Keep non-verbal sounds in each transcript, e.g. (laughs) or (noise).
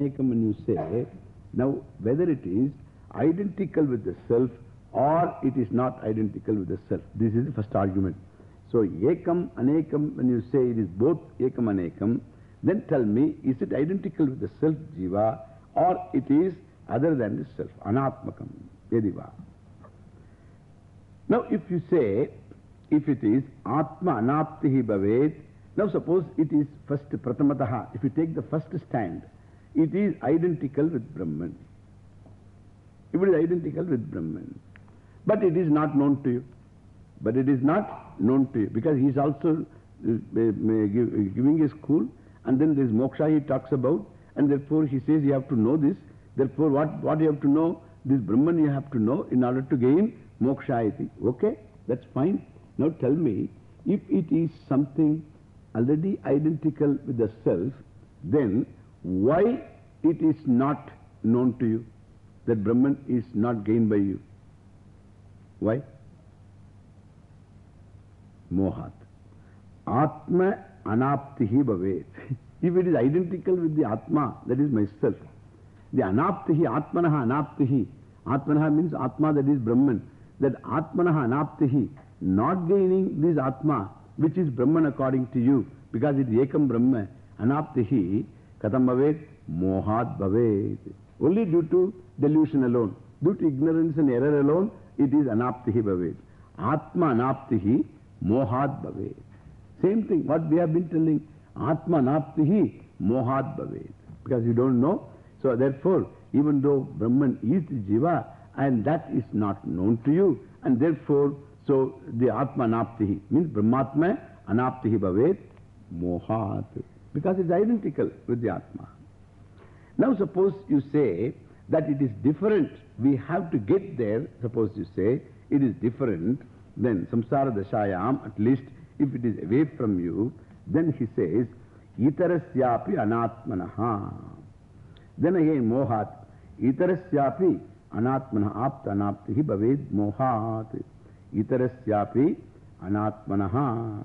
Ekam when you say, now whether it is identical with the self or it is not identical with the self. This is the first argument. So, Ekam, Anekam, when you say it is both Ekam, Anekam, then tell me, is it identical with the self Jiva or it is other than the self, Anatmakam, Yediva. Now, if you say, if it is Atma Anaptihi Bhavet, now suppose it is first Pratamataha, if you take the first stand, it is identical with Brahman. It is identical with Brahman. But it is not known to you. But it is not known to you because he is also uh, uh, uh, uh, giving a school and then there is moksha he talks about and therefore he says you have to know this. Therefore what, what you have to know? This Brahman you have to know in order to gain moksha. Okay, that's fine. Now tell me, if it is something already identical with the self, then why it is not known to you? That Brahman is not gained by you. Why? Mohat. Atma anaptihi bhavet. (laughs) If it is identical with the Atma, that is myself. The anaptihi, Atmanaha anaptihi. Atmanaha means Atma, that is Brahman. That Atmanaha anaptihi, not gaining this Atma, which is Brahman according to you, because it is Ekam Brahma, anaptihi, katam bhavet, mohat bhavet. Only due to delusion alone, due to ignorance and error alone, it is anaptihi bhavet. Atma anaptihi, mohat bhavet. Same thing, what we have been telling. Atma naptihi mohat bhavet. Because you don't know. So therefore, even though Brahman is Jiva and that is not known to you, and therefore, so the Atma naptihi means Brahmatma anaptihi bhavet mohat. Because it's identical with the Atma. Now suppose you say that it is different. We have to get there. Suppose you say it is different. Then samsara dashayam, at least if it is away from you, then he says, Itarasyapi anatmanaha. Then again, mohat. Itarasyapi anatmanaha apta anaptihi bhaved mohat. Itarasyapi anatmanaha.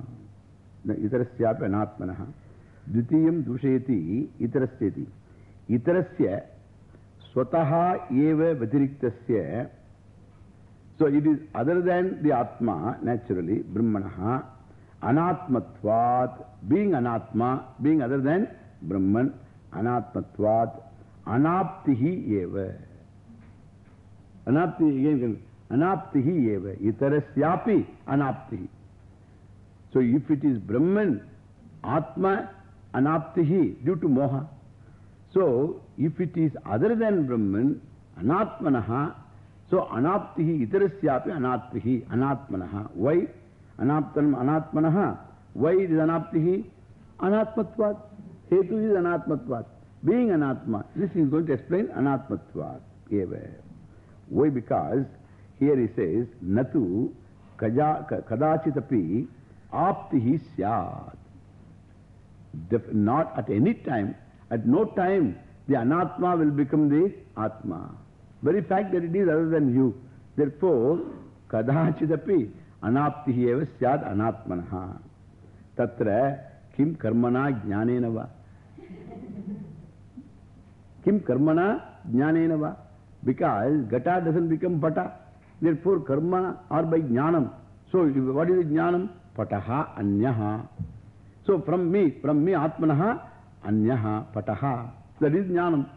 Itarasyapi anatmanaha. Dvitiyam dusheti itarasyati. Itarasya swataha eva vatiriktasya. So it is other than the Atma, naturally, Brahmanaha. Anatmatvat, being Anatma, being other than Brahman, Anatmatvat, Anaptihi eva. Anaptihi, again, Anaptihi eva. Itarasyapi Anaptihi. So if it is Brahman, Atma, Anaptihi, due to Moha. So if it is other than Brahman, Anatmanaha, so Anaptihi, Itarasyapi Anaptihi, Anatmanaha. Why? Anaptanam anatmanaha. Why it is anaptihi? Anatmatvat. Hetu is anatmatvat. Being anatma. This is going to explain anatmatvat. Why? Because here he says, Natu kadachitapi aptihi syat. Not at any time, at no time, the anatma will become the atma. Very fact that it is other than you. Therefore, kadachitapi. Anaptihi eva syad anatmanaha. Tatra kim karmana jnanena va. Kim karmana jnanena va. Because gata doesn't become pata. Therefore karma or by jnanam. So what is jnanam? Pataha anyaha. So from me, from me atmanaha anyaha pataha. That is jnanam.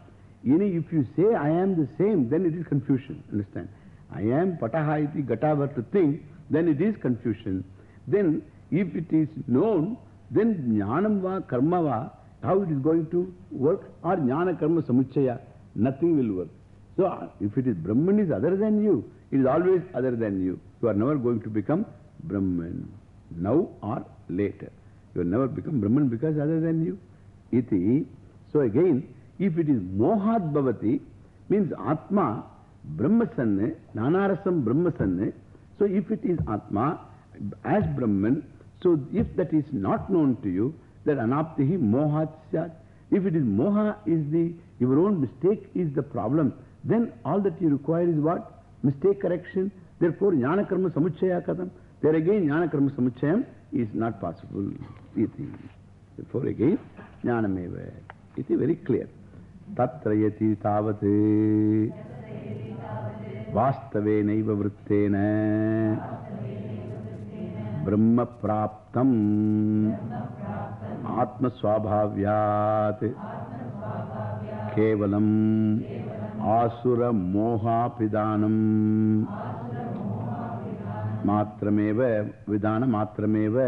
If you say I am the same, then it is confusion. Understand? I am pataha iti gata were to think. then it is confusion. Then if it is known, then jnanam va, karma va, how it is going to work? Or jnana karma samuchaya, nothing will work. So if it is Brahman is other than you, it is always other than you. You are never going to become Brahman, now or later. You will never become Brahman because other than you. Iti. So again, if it is mohat bhavati, means Atma, Brahmasanne, Nanarasam Brahmasanne, So if it is Atma as Brahman, so if that is not known to you, that anaptihi mohat syat. If it is moha is the, your own mistake is the problem, then all that you require is what? Mistake correction. Therefore, jnana karma samuchaya katam. There again, jnana karma samuchayam is not possible. Iti. Therefore again, jnanameva. Iti very clear. tatrayati tavati vastave naiva vrittena brahma praptam atma swabhavyat kevalam asura moha pidanam matrameva vidana matrameva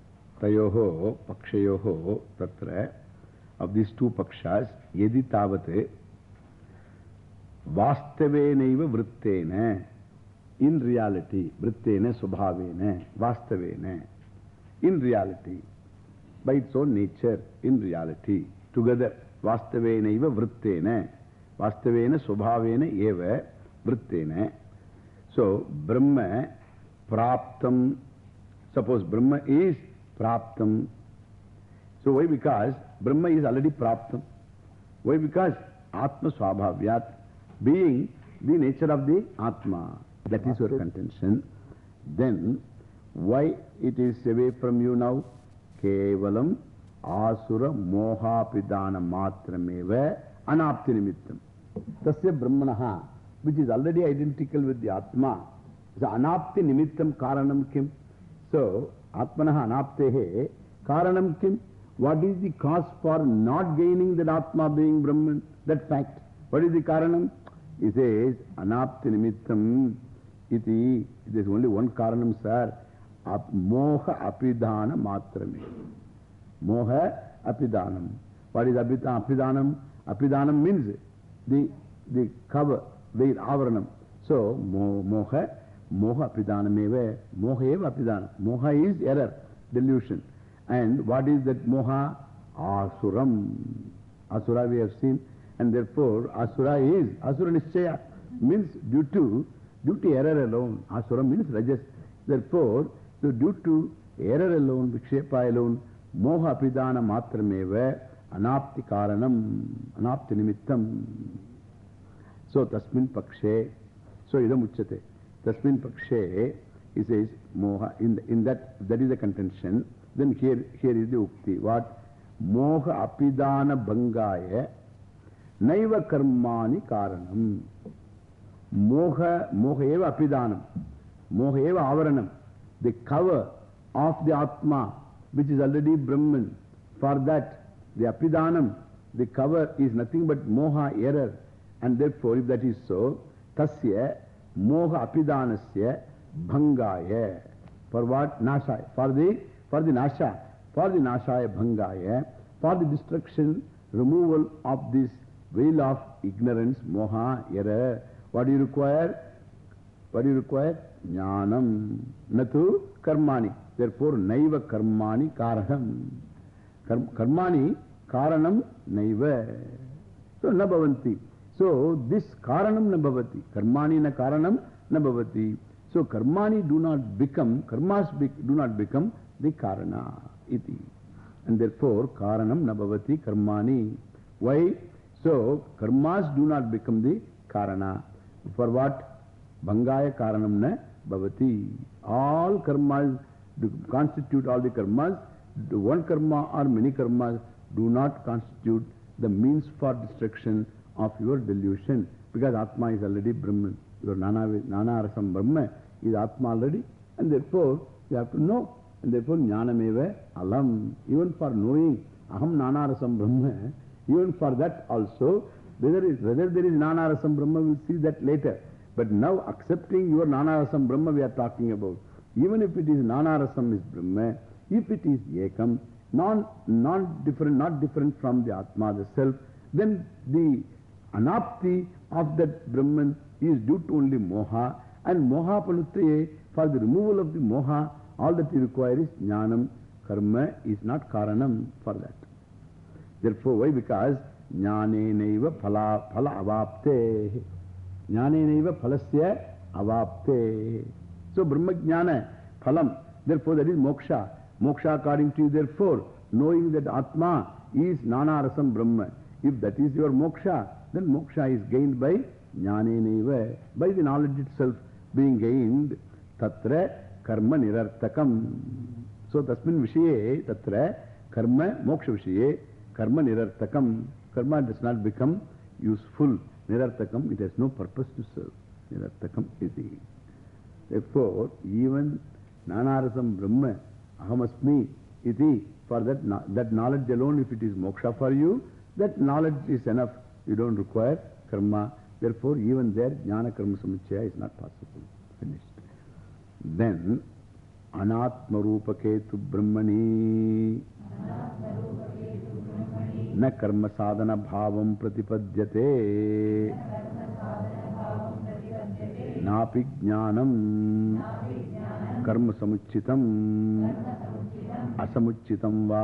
vrittena in reality vrittena subhavena vastavena in reality by its own nature in reality together vastavenaiva vrittena vastavena subhavena eva vrittena so brahma praptam suppose brahma is praptam so why because brahma is already praptam why because atma swabhavyat being the nature of the Atma. That is your contention. Then, why it is away from you now? Kevalam asura moha pidana matrameva anapti nimittam. Tasya brahmanaha, which is already identical with the Atma. So, anapti nimittam karanam kim? So, atmanaha anaptehe karanam kim? What is the cause for not gaining that Atma being Brahman? That fact. What is the karanam? He says, Anapti nimittam iti. There is only one karanam, sir. Moha apidana matrame. Moha apidanam. What is apidanam? Apidanam means the, the cover, the avaranam. So, moha, moha apidanam eva. Moha eva apidanam. Moha is error, delusion. And what is that moha? Asuram. Asura we have seen. And therefore, Asura is, Asura Nishchaya means due to, due to error alone. Asura means Rajas. Therefore, so due to error alone, Vikshepa alone, Moha Pidana Matrameva, Anapti Karanam, Anapti Nimittam. So, Tasmin Pakshe, so Idam Uchate. Tasmin Pakshe, he says, Moha, in, that, that is the contention. Then here, here is the Ukti. What? Moha Apidana Bangaya. Naiva karmani karanam. Moha, moha eva apidanam. Moha eva avaranam. The cover of the Atma, which is already Brahman. For that, the apidanam, the cover is nothing but moha error. And therefore, if that is so, tasya veil of ignorance, moha, error. What do you require? What do you require? Jnanam. Natu karmani. Therefore, naiva karmani karanam. Karmani karanam naiva. So, nabhavanti. So, this karanam nabhavati. Karmani na karanam nabhavati. So, karmani do not become, karmas be, do not become the karana. Iti. And therefore, karanam nabhavati karmani. Why? So, karmas do not become the karana. For what? Bhangaya karanam na bhavati. All karmas constitute all the karmas. One karma or many karmas do not constitute the means for destruction of your delusion. Because Atma is already Brahman. Your Nana, Nana Brahma is Atma already. And therefore, you have to know. And therefore, Jnanameva alam. Even for knowing Aham Nana Rasam Brahma, even for that also, whether, is, whether there is Nana Rasam Brahma, we'll see that later. But now accepting your Nana Rasam Brahma we are talking about. Even if it is Nana Rasam is Brahma, if it is Ekam, non, non different, not different from the Atma, the self, then the anapti of that Brahman is due to only moha. And moha panutraye, for the removal of the moha, all that you require is jnanam. Karma is not karanam for that. Therefore, why? Because Jnanenaiva phala, phala avapte. Jnanenaiva phalasya avapte. So Brahma Jnana, phalam. Therefore that is moksha. Moksha according to you, therefore, knowing that Atma is Nana Rasam Brahma. If that is your moksha, then moksha is gained by Jnanenaiva, by the knowledge itself being gained. Tatra karma nirartakam. So tasmin vishaye, tatra karma moksha vishaye, karma nirartakam. Karma does not become useful. Nirartakam, it has no purpose to serve. Nirartakam iti. Therefore, even Nanarasam Brahma, Ahamasmi iti, for that, that knowledge alone, if it is moksha for you, that knowledge is enough. You don't require karma. Therefore, even there, jnana karma samuchaya is not possible. Finished. Then, anatma rupaketu brahmani na karma sadhana bhavam pratipadyate napi jnanam karma samuchitam asamuchitam va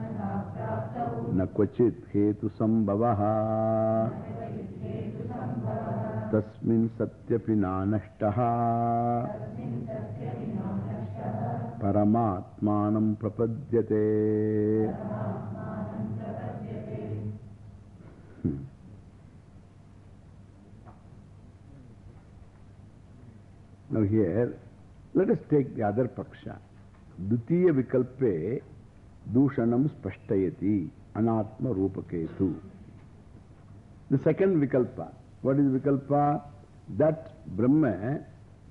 न here, let us take the other paksha. Dutiya vikalpe dushanam spashtayati anatma rupaketu. The second vikalpa. What is vikalpa? That Brahma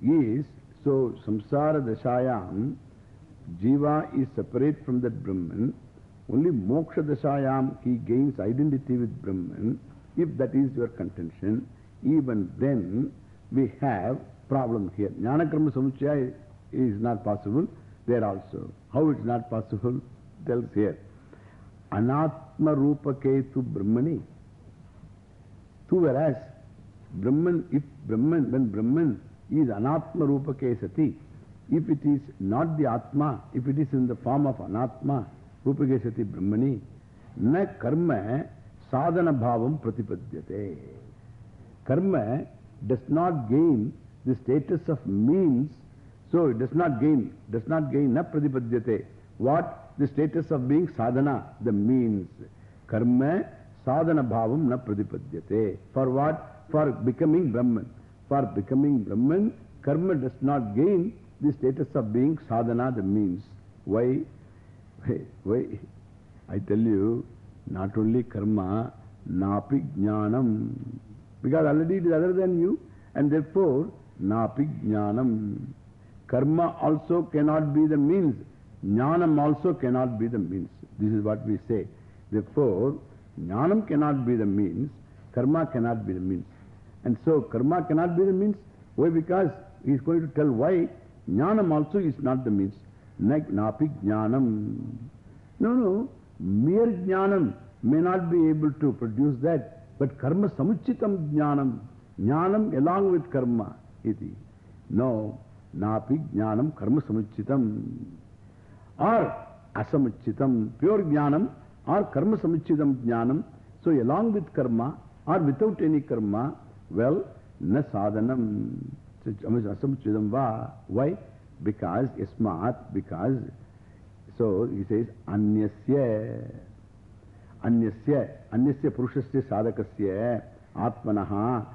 is, so samsara dashayam, jiva is separate from that Brahman. Only moksha dashayam, he gains identity with Brahman. If that is your contention, even then we have problem here. Jnana karma samuchaya is not possible there also. How it's not possible? Tells here. Anatma rupa ketu brahmani. So whereas Brahman, if Brahman, when Brahman is anatma rupa kesati, if it is not the Atma, if it is in the form of anatma, rupa kesati brahmani, na karma sadhana bhavam pratipadyate. Karma does not gain the status of means, so it does not gain, does not gain, na pradipadyate. What? The status of being sadhana, the means. Karma sadhana bhavam na pradipadyate. For what? For becoming Brahman. For becoming Brahman, karma does not gain the status of being sadhana, the means. Why? Why? I tell you, not only karma, napi jnanam. Because already it is other than you, and therefore, Napi jnanam. Karma also cannot be the means. Jnanam also cannot be the means. This is what we say. Therefore, jnanam cannot be the means. Karma cannot be the means. And so, karma cannot be the means. Why? Because he is going to tell why. Jnanam also is not the means. Napi jnanam. No, no. Mere jnanam may not be able to produce that. But karma samuchitam jnanam. Jnanam along with karma. Iti. No, napi jnanam karma samuchitam. Or asamuchitam, pure jnanam or karma samuchitam jnanam. So along with karma or without any karma, well, na sadhanam. Asamuchitam va. Why? Because, yasmat, because. So he says, anyasya. Anyasya. Anyasya purushasya sadhakasya. Atmanaha.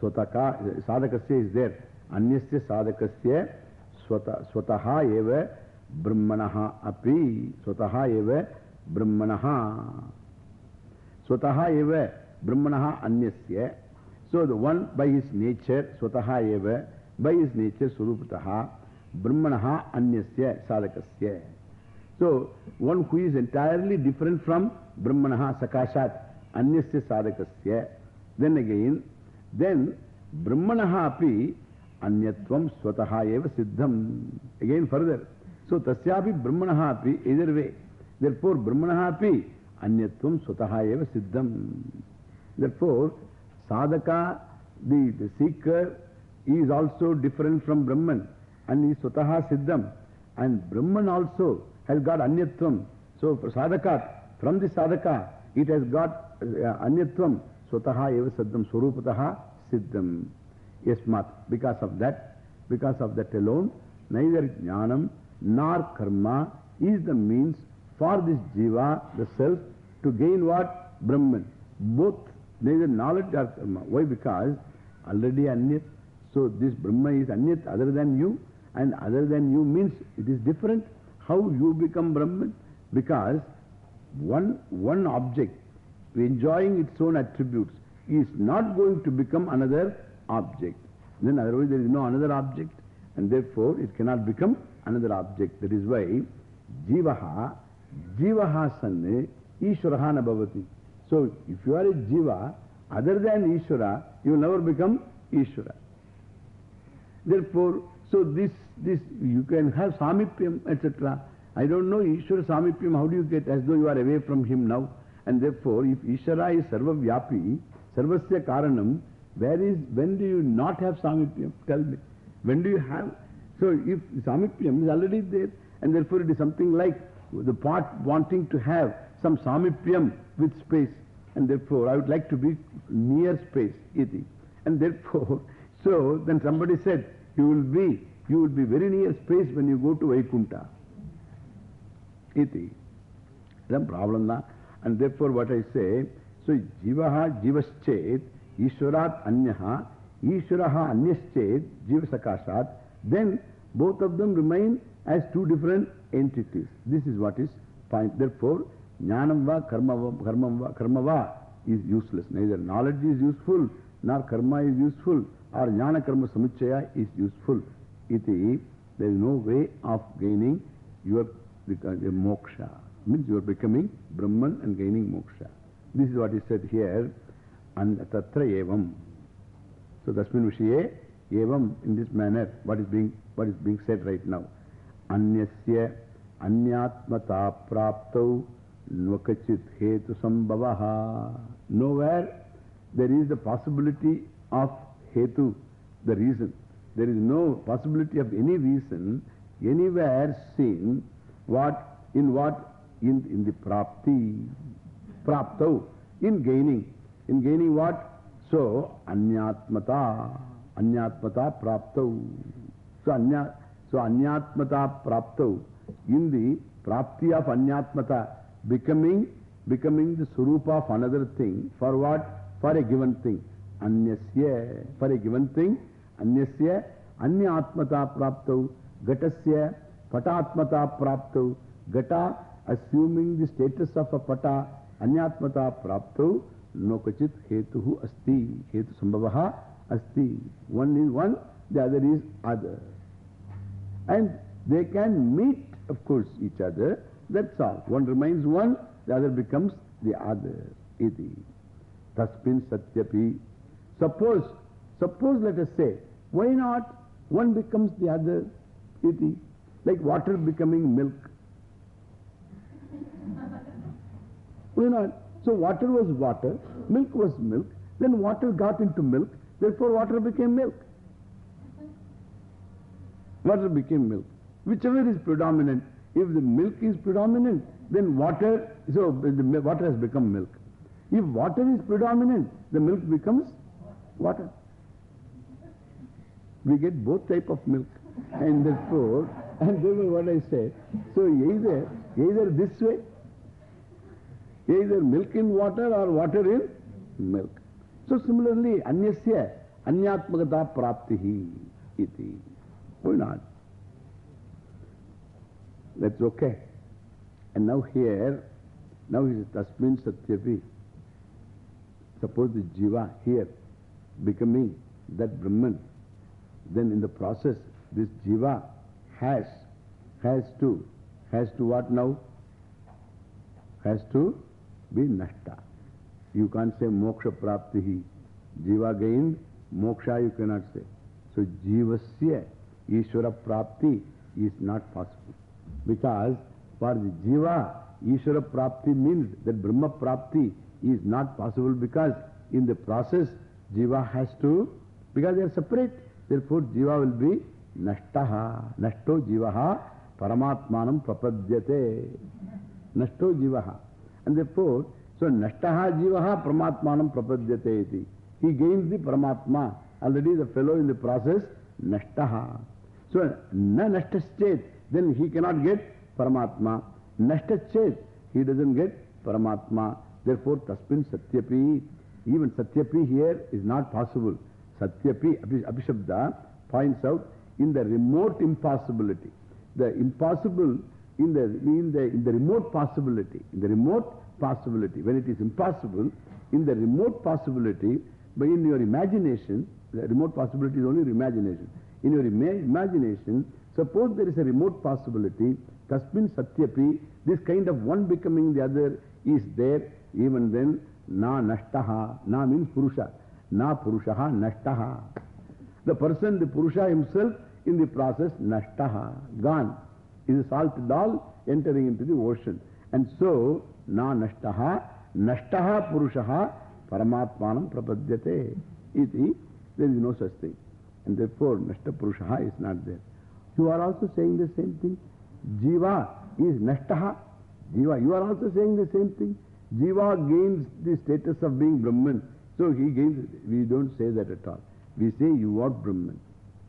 Swataka, sadhakasya is there. Anyasya sadhakasya swataha eva brahmanaha api. Swataha eva brahmanaha. Swataha eva brahmanaha anyasya. So the one by his nature, swataha eva, by his nature, surupataha, brahmanaha anyasya sadhakasya. So one who is entirely different from brahmanaha sakashat, anyasya sadhakasya. Then again, then Brahmanaha api anyatvam swataha eva siddham. Again further. So tasyapi Brahmanaha api either way. Therefore Brahmanaha api anyatvam swataha eva siddham. Therefore sadhaka, the, the seeker is also different from Brahman and is swataha siddham. And Brahman also has got anyatvam. So sadhaka, from the sadhaka, it has got uh, anyatvam. Swataha eva siddham, swarupataha siddham. Yasmat. Because of that, because of that alone, neither jnanam nor karma is the means for this jiva, the self, to gain what? Brahman. Both, neither knowledge or karma. Why? Because already anyat. So this Brahma is anyat other than you, and other than you means it is different. How you become Brahman? Because one, one object enjoying its own attributes is not going to become another object. Then otherwise there is no another object and therefore it cannot become another object. That is why Jivaha, Jivaha sanne Ishwaraha nabhavati. So if you are a Jiva, other than Ishwara, you will never become Ishwara. Therefore, so this, this, you can have Samipyam, etc. I don't know Ishwara Samipyam, how do you get as though you are away from him now? And therefore, if Ishvara is Sarva Vyapi, Sarvasya Karanam, where is, when do you not have Samipyam? Tell me. When do you have? So if Samipyam is already there, and therefore it is something like the part wanting to have some Samipyam with space, and therefore I would like to be near space, iti. And therefore, (laughs) so then somebody said, you will be, you will be very near space when you go to Vaikunta. Iti. A problem, na? And therefore what I say, so jivaha jivaschet, ishwarat anyaha, ishwaraha anyaschet, jivasakashat, then both of them remain as two different entities. This is what is point. Therefore, jnanam va karma va, karma va, karma va is useless. Neither knowledge is useful, nor karma is useful, or jnana karma samuchaya is useful. Iti, there is no way of gaining your moksha. Means you are becoming Brahman and gaining moksha. This is what is said here. And tatra evam. So tasmin vishaye evam in this manner. What is being, what is being said right now. Anyasya anyatmata praptau nvakachit hetu sambhavaha. Nowhere there is the possibility of hetu, the reason. There is no possibility of any reason anywhere seen what, in what in, in the prapti, praptau, in gaining. In gaining what? So, anyatmata, anyatmata praptau. So, anya, so anyatmata praptau, in the prapti of anyatmata, becoming, becoming the surupa of another thing, for what? For a given thing. Anyasya, for a given thing, anyasya, anyatmata praptau, gatasya, patatmata praptau, gata assuming the status of a pata, anyatmata prapto, no kachit hetuhu asti, hetu sambhavaha asti. One is one, the other is other. And they can meet, of course, each other. That's all. One remains one, the other becomes the other. Iti. Tasmin satyapi. Suppose, suppose let us say, why not one becomes the other? Iti. Like water becoming milk. (laughs) Why not? So water was water, milk was milk, then water got into milk, therefore water became milk. Water became milk. Whichever is predominant, if the milk is predominant, then water, so the water has become milk. If water is predominant, the milk becomes water. We get both type of milk. And therefore, (laughs) and therefore what I say, so either, either this way, either milk in water or water in milk. So similarly, anyasya, anyatmakata praptihi iti. Why not? That's okay. And now here, now is tasmin satyapi. Suppose the jiva here becoming that Brahman, then in the process, this jiva has, has to, has to what now? Has to be nashta. You can't say moksha praptihi. Jiva gained, moksha you cannot say. So Jivasya Ishvara Prapti is not possible. Because for the Jiva, Ishvara Prapti means that Brahma Prapti is not possible because in the process Jiva has to, because they are separate, therefore Jiva will be Nashtaha, Nashto Jivaha Paramatmanam Prapadyate. Nashto Jivaha. And therefore, so Nashtaha Jivaha Paramatmanam Prapadyate. He gains the Paramatma. Already the fellow in the process, Nashtaha. So, na Nashtaschet, then he cannot get Paramatma. Nashtaschet, he doesn't get Paramatma. Therefore, Tasmin Satyapi, even Satyapi here is not possible. Satyapi, Abhishabda points out in the remote impossibility. The impossible in the, in the, in the remote possibility, in the remote possibility, when it is impossible, in the remote possibility, but in your imagination, remote possibility is only your imagination. In your ima imagination, suppose there is a remote possibility, Tasmin Satyapi, this kind of one becoming the other is there, even then, Na Nashtaha, Na means Purusha, Na Purushaha Nashtaha. The person, the Purusha himself, in the process, Nashtaha, gone. Is a salt doll entering into the ocean. And so, Na Nashtaha, Nashtaha Purushaha, Paramatmanam Prapadyate. Iti, there is no such thing. And therefore, Nashta Purushaha is not there. You are also saying the same thing. Jiva is Nashtaha. Jiva, you are also saying the same thing. Jiva gains the status of being Brahman. So he gains, we don't say that at all. We say you are Brahman.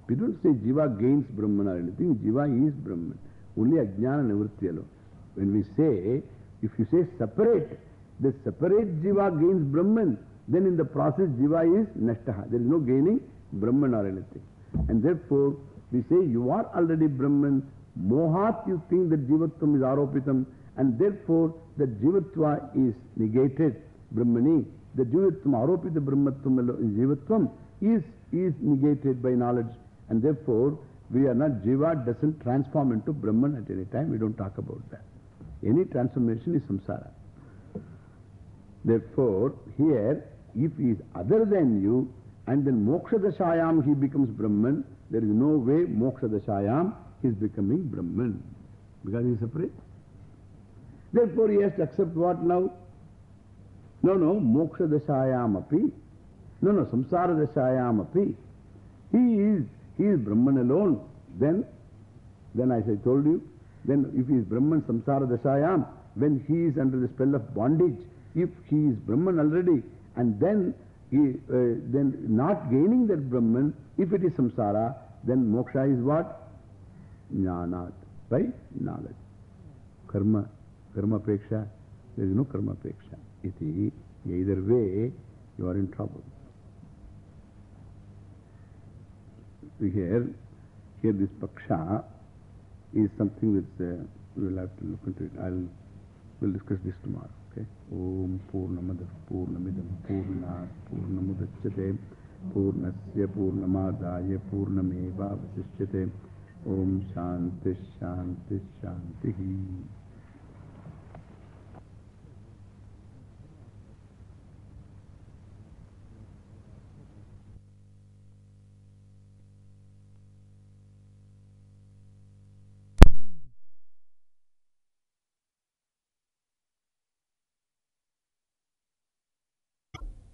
We don't say Jiva gains Brahman or anything. Jiva is Brahman. Only Ajnana Nivritti alone. When we say, if you say separate, the separate Jiva gains Brahman, then in the process Jiva is Nashtaha. There is no gaining Brahman or anything. And therefore, we say you are already Brahman. Mohat, you think that Jivatvam is Aropitam, and therefore the Jivatva is negated. Brahmani, the Jivatvam, Aropita Brahmatvam, Jivatvam is, is negated by knowledge. And therefore, we are not, Jiva doesn't transform into Brahman at any time. We don't talk about that. Any transformation is samsara. Therefore, here, if he is other than you, and then Moksha Dashayam he becomes Brahman, there is no way Moksha Dashayam he is becoming Brahman. Because he is separate. Therefore, he has to accept what now? No, no, Moksha Dashayam api. No, no, Samsara Dashayam api. He is, he is Brahman alone. Then, then as I told you, then if he is Brahman Samsara Dashayam, when he is under the spell of bondage, if he is Brahman already, and then he, uh, then not gaining that Brahman, if it is samsara, then moksha is what? Jnanat, by knowledge. Karma, karma preksha, there is no karma preksha. Iti, either way, you are in trouble. Here, here this paksha is something that uh, we will have to look into it. I'll, we'll discuss this tomorrow. Okay? Om Purnamada Purnamidam Purnat Purnamudachyate Purnasya Purnamadaya Purnameva Vasishyate Om Shanti Shanti Shanti